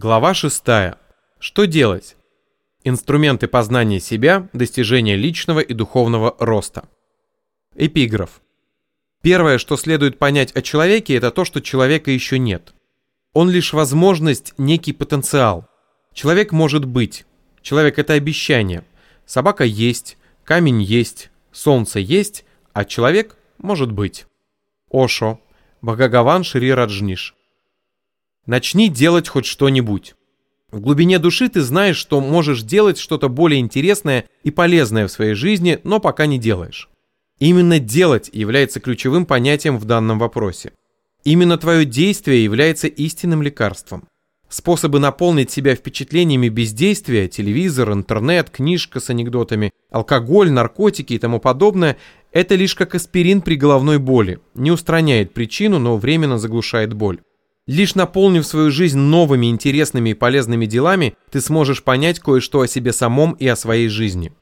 Глава 6. Что делать? Инструменты познания себя, достижения личного и духовного роста. Эпиграф. Первое, что следует понять о человеке, это то, что человека еще нет. Он лишь возможность, некий потенциал. Человек может быть. Человек – это обещание. Собака есть, камень есть, солнце есть, а человек может быть. Ошо. Бхагаван Шри Раджниш. Начни делать хоть что-нибудь. В глубине души ты знаешь, что можешь делать что-то более интересное и полезное в своей жизни, но пока не делаешь. Именно делать является ключевым понятием в данном вопросе. Именно твое действие является истинным лекарством. Способы наполнить себя впечатлениями бездействия, телевизор, интернет, книжка с анекдотами, алкоголь, наркотики и тому подобное – это лишь как аспирин при головной боли, не устраняет причину, но временно заглушает боль. Лишь наполнив свою жизнь новыми, интересными и полезными делами, ты сможешь понять кое-что о себе самом и о своей жизни.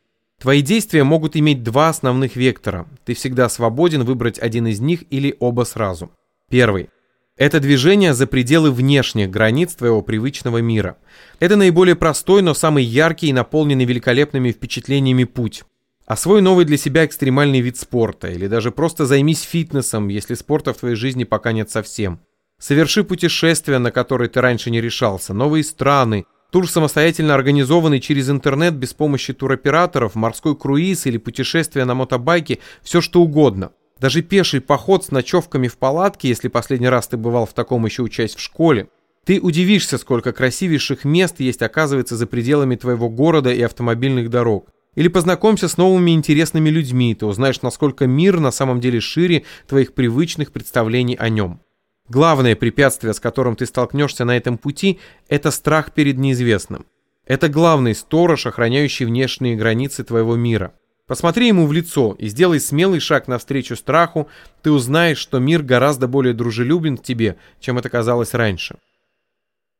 Твои действия могут иметь два основных вектора. Ты всегда свободен выбрать один из них или оба сразу. Первый. Это движение за пределы внешних границ твоего привычного мира. Это наиболее простой, но самый яркий и наполненный великолепными впечатлениями путь. Освой новый для себя экстремальный вид спорта, или даже просто займись фитнесом, если спорта в твоей жизни пока нет совсем. Соверши путешествия, на которые ты раньше не решался, новые страны, тур самостоятельно организованный через интернет без помощи туроператоров, морской круиз или путешествие на мотобайке, все что угодно. Даже пеший поход с ночевками в палатке, если последний раз ты бывал в таком еще учась в школе. Ты удивишься, сколько красивейших мест есть, оказывается, за пределами твоего города и автомобильных дорог. Или познакомься с новыми интересными людьми, ты узнаешь, насколько мир на самом деле шире твоих привычных представлений о нем. Главное препятствие, с которым ты столкнешься на этом пути, это страх перед неизвестным. Это главный сторож, охраняющий внешние границы твоего мира. Посмотри ему в лицо и сделай смелый шаг навстречу страху, ты узнаешь, что мир гораздо более дружелюбен к тебе, чем это казалось раньше.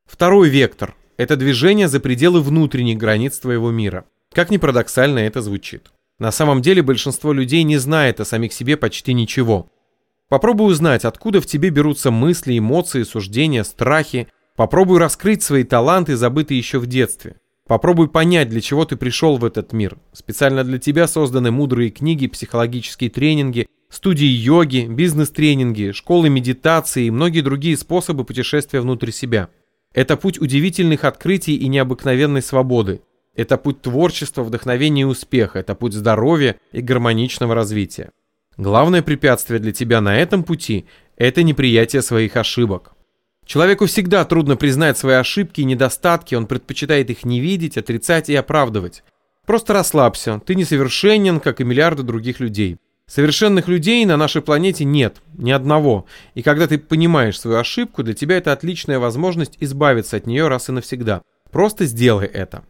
Второй вектор – это движение за пределы внутренних границ твоего мира. Как ни парадоксально это звучит. На самом деле большинство людей не знает о самих себе почти ничего – Попробуй узнать, откуда в тебе берутся мысли, эмоции, суждения, страхи. Попробуй раскрыть свои таланты, забытые еще в детстве. Попробуй понять, для чего ты пришел в этот мир. Специально для тебя созданы мудрые книги, психологические тренинги, студии йоги, бизнес-тренинги, школы медитации и многие другие способы путешествия внутрь себя. Это путь удивительных открытий и необыкновенной свободы. Это путь творчества, вдохновения и успеха. Это путь здоровья и гармоничного развития. Главное препятствие для тебя на этом пути – это неприятие своих ошибок. Человеку всегда трудно признать свои ошибки и недостатки, он предпочитает их не видеть, отрицать и оправдывать. Просто расслабься, ты несовершенен, как и миллиарды других людей. Совершенных людей на нашей планете нет, ни одного. И когда ты понимаешь свою ошибку, для тебя это отличная возможность избавиться от нее раз и навсегда. Просто сделай это.